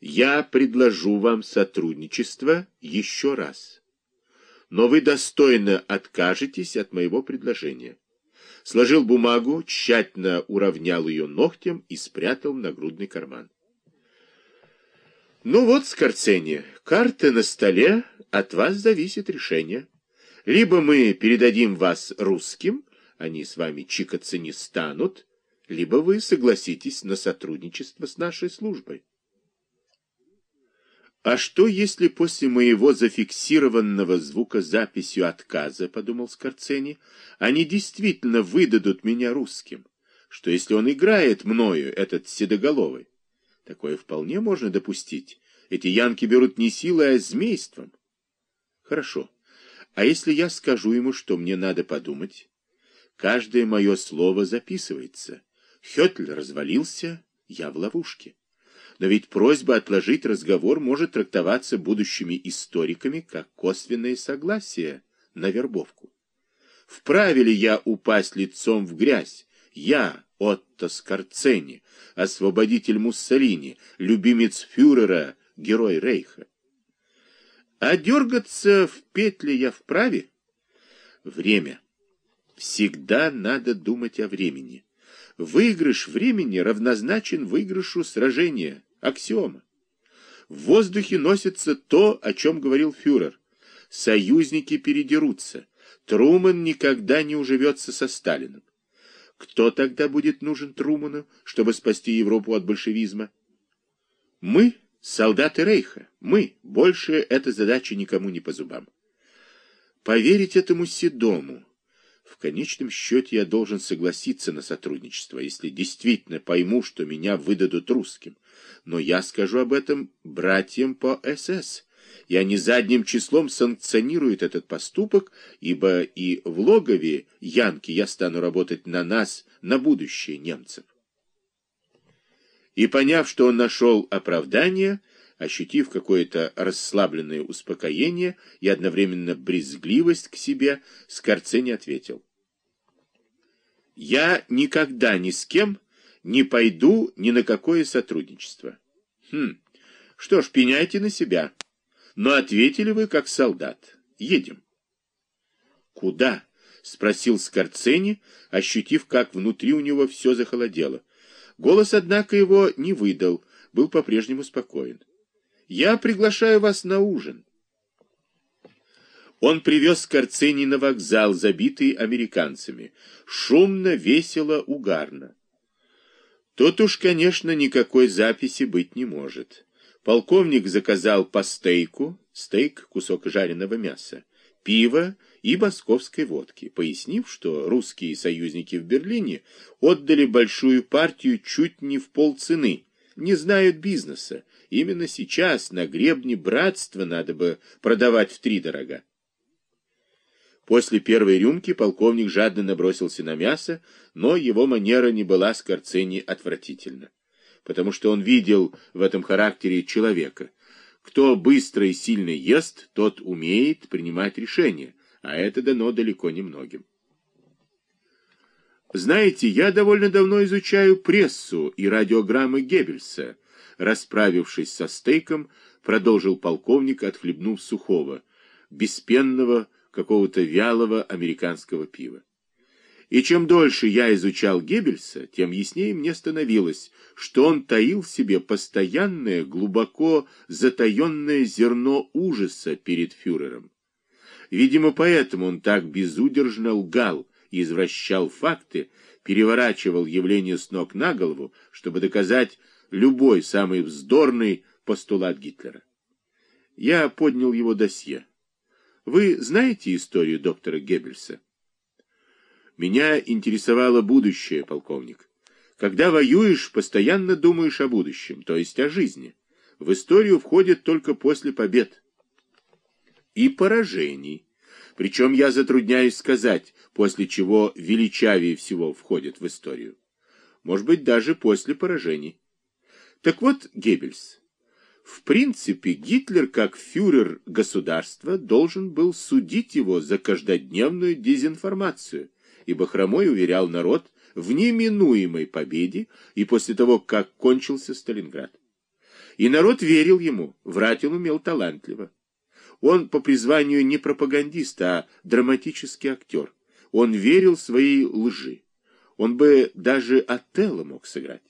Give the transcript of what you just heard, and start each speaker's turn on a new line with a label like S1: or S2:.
S1: Я предложу вам сотрудничество еще раз. Но вы достойно откажетесь от моего предложения. Сложил бумагу, тщательно уравнял ее ногтем и спрятал в нагрудный карман. Ну вот, Скорцени, карты на столе, от вас зависит решение. Либо мы передадим вас русским, они с вами чикаться не станут, либо вы согласитесь на сотрудничество с нашей службой. А что, если после моего зафиксированного звукозаписью отказа, подумал Скорцени, они действительно выдадут меня русским? Что если он играет мною, этот седоголовый? Такое вполне можно допустить. Эти янки берут не силой, а змейством. Хорошо. А если я скажу ему, что мне надо подумать? Каждое мое слово записывается. Хётль развалился, я в ловушке. Но ведь просьба отложить разговор может трактоваться будущими историками как косвенное согласие на вербовку. Вправе ли я упасть лицом в грязь? Я, Отто Скорцени, освободитель Муссолини, любимец фюрера, герой Рейха. А дергаться в петле я вправе? Время. Всегда надо думать о времени. Выигрыш времени равнозначен выигрышу сражения. Аксиома. В воздухе носится то, о чем говорил фюрер. Союзники передерутся. Труман никогда не уживется со Сталиным. Кто тогда будет нужен Труману, чтобы спасти Европу от большевизма? Мы, солдаты Рейха, мы. Больше эта задача никому не по зубам. Поверить этому Седому, в конечном счете я должен согласиться на сотрудничество, если действительно пойму, что меня выдадут русским. Но я скажу об этом братьям по СС, и они задним числом санкционируют этот поступок, ибо и в логове Янки я стану работать на нас, на будущее немцев. И поняв, что он нашел оправдание, ощутив какое-то расслабленное успокоение и одновременно брезгливость к себе, Скорцени ответил. «Я никогда ни с кем не пойду ни на какое сотрудничество». «Хм, что ж, пеняйте на себя. Но ответили вы как солдат. Едем». «Куда?» — спросил Скорцени, ощутив, как внутри у него все захолодело. Голос, однако, его не выдал, был по-прежнему спокоен. Я приглашаю вас на ужин. Он привез Скорцени на вокзал, забитый американцами. Шумно, весело, угарно. Тут уж, конечно, никакой записи быть не может. Полковник заказал по стейку, стейк, кусок жареного мяса, пиво и московской водки, пояснив, что русские союзники в Берлине отдали большую партию чуть не в полцены, не знают бизнеса, Именно сейчас на гребне братства надо бы продавать втридорога. После первой рюмки полковник жадно набросился на мясо, но его манера не была с Корцени отвратительна, потому что он видел в этом характере человека. Кто быстро и сильно ест, тот умеет принимать решения, а это дано далеко не многим. Знаете, я довольно давно изучаю прессу и радиограммы Геббельса, расправившись со стейком, продолжил полковник, отхлебнув сухого, беспенного, какого-то вялого американского пива. И чем дольше я изучал Геббельса, тем яснее мне становилось, что он таил в себе постоянное, глубоко затаенное зерно ужаса перед фюрером. Видимо, поэтому он так безудержно лгал извращал факты, переворачивал явления с ног на голову, чтобы доказать, любой самый вздорный постулат Гитлера. Я поднял его досье. Вы знаете историю доктора Геббельса? Меня интересовало будущее, полковник. Когда воюешь, постоянно думаешь о будущем, то есть о жизни. В историю входит только после побед и поражений. Причем я затрудняюсь сказать, после чего величавее всего входит в историю. Может быть, даже после поражений. Так вот, Геббельс, в принципе, Гитлер, как фюрер государства, должен был судить его за каждодневную дезинформацию, ибо Хромой уверял народ в неминуемой победе и после того, как кончился Сталинград. И народ верил ему, врать он умел талантливо. Он по призванию не пропагандист, а драматический актер. Он верил своей лжи. Он бы даже Отелло мог сыграть.